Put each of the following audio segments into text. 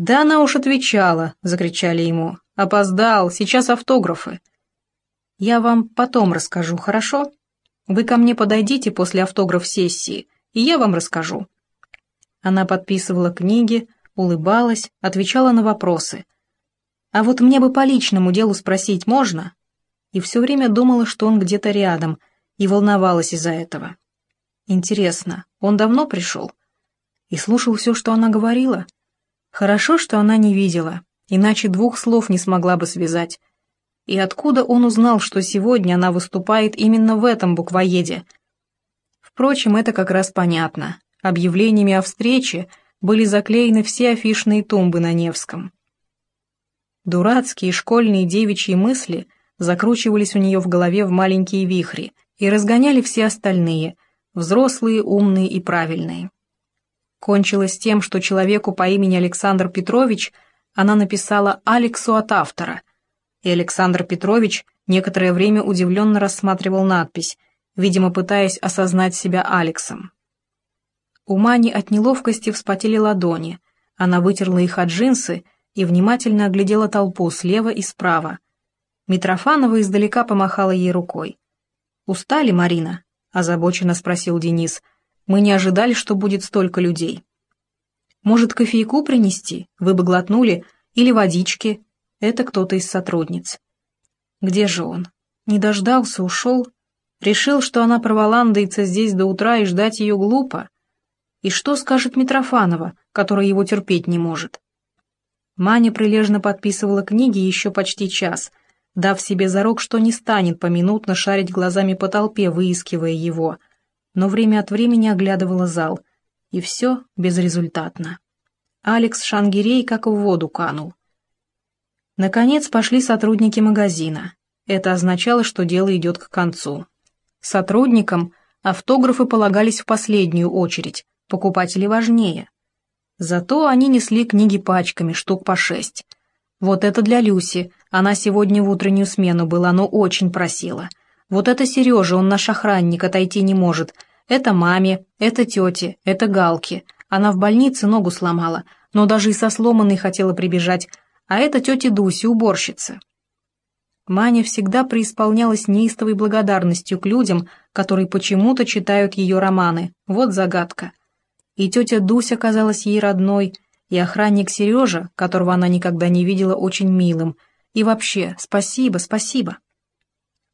«Да она уж отвечала», — закричали ему. «Опоздал, сейчас автографы». «Я вам потом расскажу, хорошо? Вы ко мне подойдите после автограф-сессии, и я вам расскажу». Она подписывала книги, улыбалась, отвечала на вопросы. «А вот мне бы по личному делу спросить можно?» И все время думала, что он где-то рядом, и волновалась из-за этого. Интересно, он давно пришел? И слушал все, что она говорила? Хорошо, что она не видела, иначе двух слов не смогла бы связать. И откуда он узнал, что сегодня она выступает именно в этом буквоеде? Впрочем, это как раз понятно. Объявлениями о встрече были заклеены все афишные тумбы на Невском. Дурацкие школьные девичьи мысли закручивались у нее в голове в маленькие вихри и разгоняли все остальные, взрослые, умные и правильные. Кончилось тем, что человеку по имени Александр Петрович она написала Алексу от автора, и Александр Петрович некоторое время удивленно рассматривал надпись, видимо, пытаясь осознать себя Алексом. У Мани от неловкости вспотели ладони, она вытерла их от джинсы и внимательно оглядела толпу слева и справа. Митрофанова издалека помахала ей рукой. «Устали, Марина?» — озабоченно спросил Денис. «Мы не ожидали, что будет столько людей». «Может, кофейку принести? Вы бы глотнули? Или водички?» Это кто-то из сотрудниц. «Где же он? Не дождался, ушел?» Решил, что она проволандается здесь до утра и ждать ее глупо. И что скажет Митрофанова, которая его терпеть не может? Маня прилежно подписывала книги еще почти час, дав себе зарок, что не станет поминутно шарить глазами по толпе, выискивая его, но время от времени оглядывала зал, и все безрезультатно. Алекс Шангирей как в воду канул. Наконец пошли сотрудники магазина. Это означало, что дело идет к концу. Сотрудникам автографы полагались в последнюю очередь, покупатели важнее. Зато они несли книги пачками, штук по шесть. Вот это для Люси, она сегодня в утреннюю смену была, но очень просила. Вот это Сережа, он наш охранник, отойти не может. Это маме, это тете, это Галке. Она в больнице ногу сломала, но даже и со сломанной хотела прибежать. А это тетя Дуся, уборщица. Маня всегда преисполнялась неистовой благодарностью к людям, которые почему-то читают ее романы. Вот загадка. И тетя Дуся казалась ей родной, и охранник Сережа, которого она никогда не видела, очень милым – и вообще, спасибо, спасибо.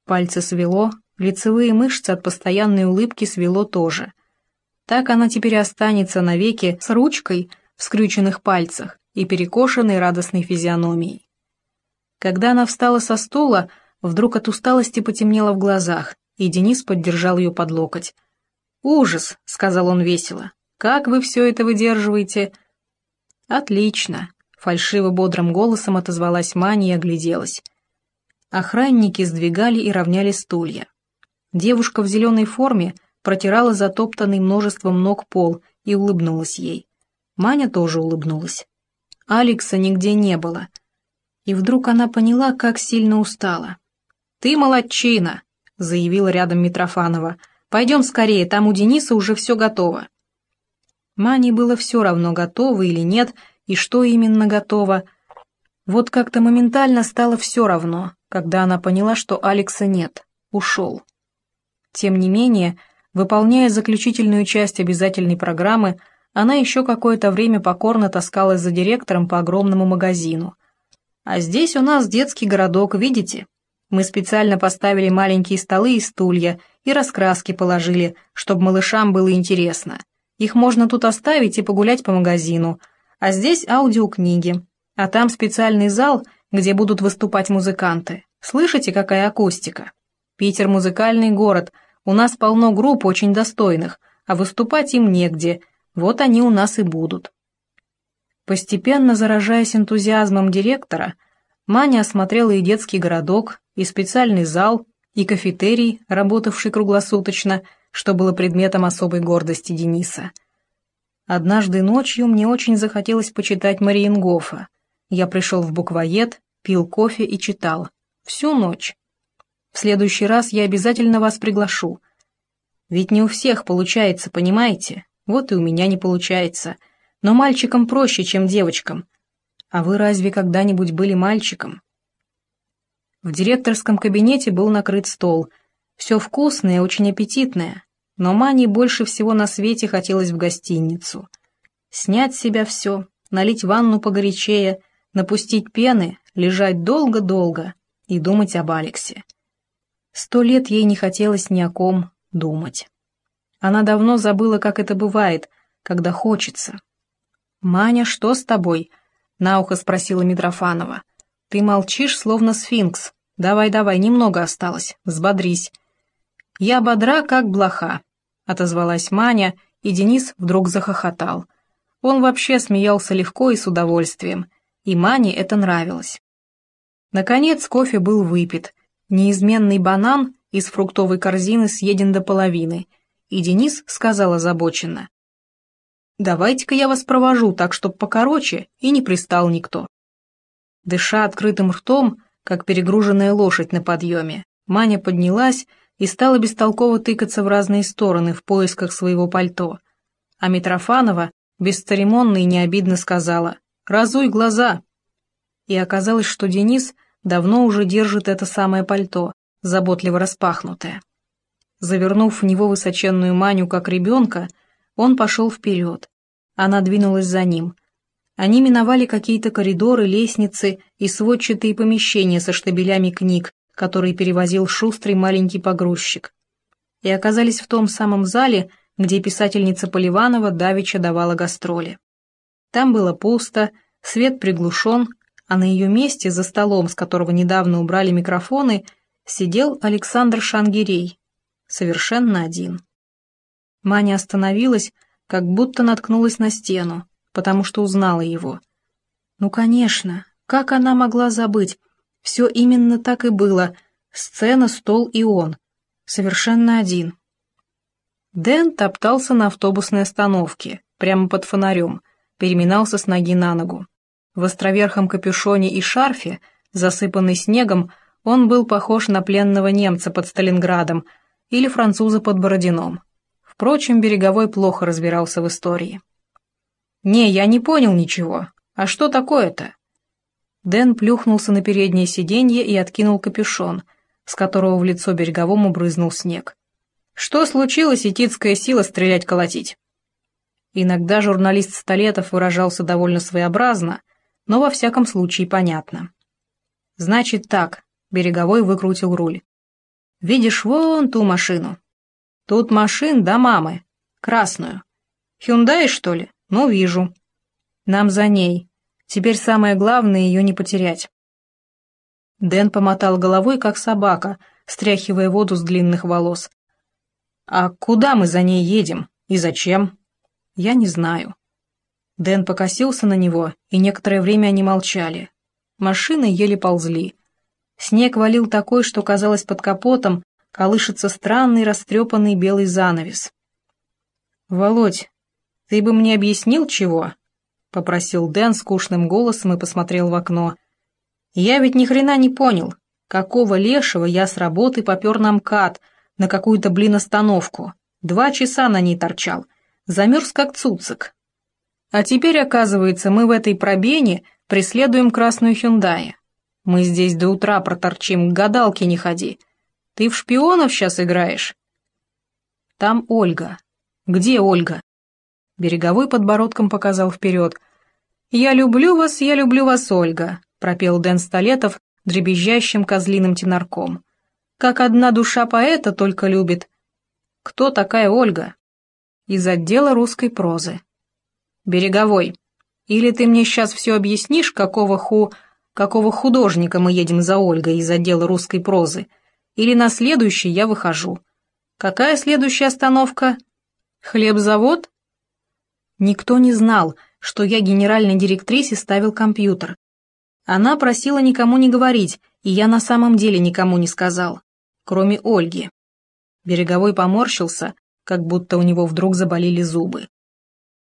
Пальцы свело, лицевые мышцы от постоянной улыбки свело тоже. Так она теперь останется навеки с ручкой в скрюченных пальцах и перекошенной радостной физиономией. Когда она встала со стула, вдруг от усталости потемнело в глазах, и Денис поддержал ее под локоть. «Ужас», — сказал он весело, — «как вы все это выдерживаете?» «Отлично. Фальшиво-бодрым голосом отозвалась Маня и огляделась. Охранники сдвигали и равняли стулья. Девушка в зеленой форме протирала затоптанный множеством ног пол и улыбнулась ей. Маня тоже улыбнулась. Алекса нигде не было. И вдруг она поняла, как сильно устала. «Ты молодчина!» — заявила рядом Митрофанова. «Пойдем скорее, там у Дениса уже все готово». Мане было все равно, готово или нет, и что именно готово. Вот как-то моментально стало все равно, когда она поняла, что Алекса нет, ушел. Тем не менее, выполняя заключительную часть обязательной программы, она еще какое-то время покорно таскалась за директором по огромному магазину. А здесь у нас детский городок, видите? Мы специально поставили маленькие столы и стулья и раскраски положили, чтобы малышам было интересно. Их можно тут оставить и погулять по магазину – а здесь аудиокниги, а там специальный зал, где будут выступать музыканты. Слышите, какая акустика? Питер музыкальный город, у нас полно групп очень достойных, а выступать им негде, вот они у нас и будут. Постепенно заражаясь энтузиазмом директора, Маня осмотрела и детский городок, и специальный зал, и кафетерий, работавший круглосуточно, что было предметом особой гордости Дениса – Однажды ночью мне очень захотелось почитать Мариенгофа. Я пришел в буквоед, пил кофе и читал. Всю ночь. В следующий раз я обязательно вас приглашу. Ведь не у всех получается, понимаете? Вот и у меня не получается. Но мальчикам проще, чем девочкам. А вы разве когда-нибудь были мальчиком? В директорском кабинете был накрыт стол. Все вкусное, очень аппетитное. Но Мане больше всего на свете хотелось в гостиницу. Снять с себя все, налить ванну погорячее, напустить пены, лежать долго-долго и думать об Алексе. Сто лет ей не хотелось ни о ком думать. Она давно забыла, как это бывает, когда хочется. «Маня, что с тобой?» — на ухо спросила Митрофанова. «Ты молчишь, словно сфинкс. Давай-давай, немного осталось, взбодрись». «Я бодра, как блоха», — отозвалась Маня, и Денис вдруг захохотал. Он вообще смеялся легко и с удовольствием, и Мане это нравилось. Наконец кофе был выпит, неизменный банан из фруктовой корзины съеден до половины, и Денис сказал озабоченно. «Давайте-ка я вас провожу так, чтоб покороче, и не пристал никто». Дыша открытым ртом, как перегруженная лошадь на подъеме, Маня поднялась и стала бестолково тыкаться в разные стороны в поисках своего пальто. А Митрофанова бесцеремонно и необидно сказала «Разуй глаза!» И оказалось, что Денис давно уже держит это самое пальто, заботливо распахнутое. Завернув в него высоченную Маню как ребенка, он пошел вперед. Она двинулась за ним. Они миновали какие-то коридоры, лестницы и сводчатые помещения со штабелями книг, которые перевозил шустрый маленький погрузчик. И оказались в том самом зале, где писательница Поливанова давеча давала гастроли. Там было пусто, свет приглушен, а на ее месте, за столом, с которого недавно убрали микрофоны, сидел Александр Шангирей, совершенно один. Маня остановилась, как будто наткнулась на стену, потому что узнала его. Ну, конечно, как она могла забыть? Все именно так и было. Сцена, стол и он. Совершенно один. Дэн топтался на автобусной остановке, прямо под фонарем, переминался с ноги на ногу. В островерхом капюшоне и шарфе, засыпанный снегом, он был похож на пленного немца под Сталинградом или француза под Бородином. Впрочем, Береговой плохо разбирался в истории. «Не, я не понял ничего. А что такое-то?» Дэн плюхнулся на переднее сиденье и откинул капюшон, с которого в лицо Береговому брызнул снег. Что случилось, этитская сила стрелять-колотить? Иногда журналист Столетов выражался довольно своеобразно, но во всяком случае понятно. Значит так, Береговой выкрутил руль. Видишь вон ту машину? Тут машин до мамы, красную. Хюндай, что ли? Ну, вижу. Нам за ней. Теперь самое главное ее не потерять. Дэн помотал головой, как собака, стряхивая воду с длинных волос. «А куда мы за ней едем? И зачем?» «Я не знаю». Дэн покосился на него, и некоторое время они молчали. Машины еле ползли. Снег валил такой, что казалось под капотом колышется странный растрепанный белый занавес. «Володь, ты бы мне объяснил, чего?» — попросил Дэн скучным голосом и посмотрел в окно. «Я ведь ни хрена не понял, какого лешего я с работы попер на МКАД, на какую-то, блин, остановку. Два часа на ней торчал. Замерз как цуцик. А теперь, оказывается, мы в этой пробене преследуем красную Хюндая. Мы здесь до утра проторчим, к гадалке не ходи. Ты в шпионов сейчас играешь? Там Ольга. Где Ольга? Береговой подбородком показал вперед. «Я люблю вас, я люблю вас, Ольга», — пропел Дэн Столетов дребезжащим козлиным тенарком как одна душа поэта только любит. Кто такая Ольга? Из отдела русской прозы. Береговой. Или ты мне сейчас все объяснишь, какого ху... какого художника мы едем за Ольгой из отдела русской прозы, или на следующий я выхожу. Какая следующая остановка? Хлебзавод? Никто не знал, что я генеральной директрисе ставил компьютер. Она просила никому не говорить, и я на самом деле никому не сказал кроме Ольги. Береговой поморщился, как будто у него вдруг заболели зубы.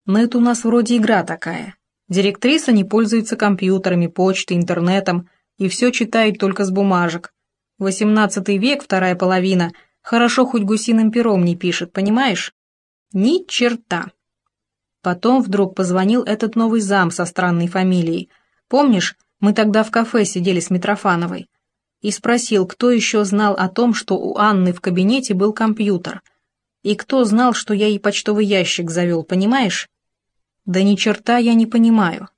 Но это у нас вроде игра такая. Директриса не пользуется компьютерами, почтой, интернетом и все читает только с бумажек. Восемнадцатый век, вторая половина, хорошо хоть гусиным пером не пишет, понимаешь? Ни черта. Потом вдруг позвонил этот новый зам со странной фамилией. Помнишь, мы тогда в кафе сидели с Митрофановой? И спросил, кто еще знал о том, что у Анны в кабинете был компьютер. И кто знал, что я ей почтовый ящик завел, понимаешь? Да ни черта я не понимаю.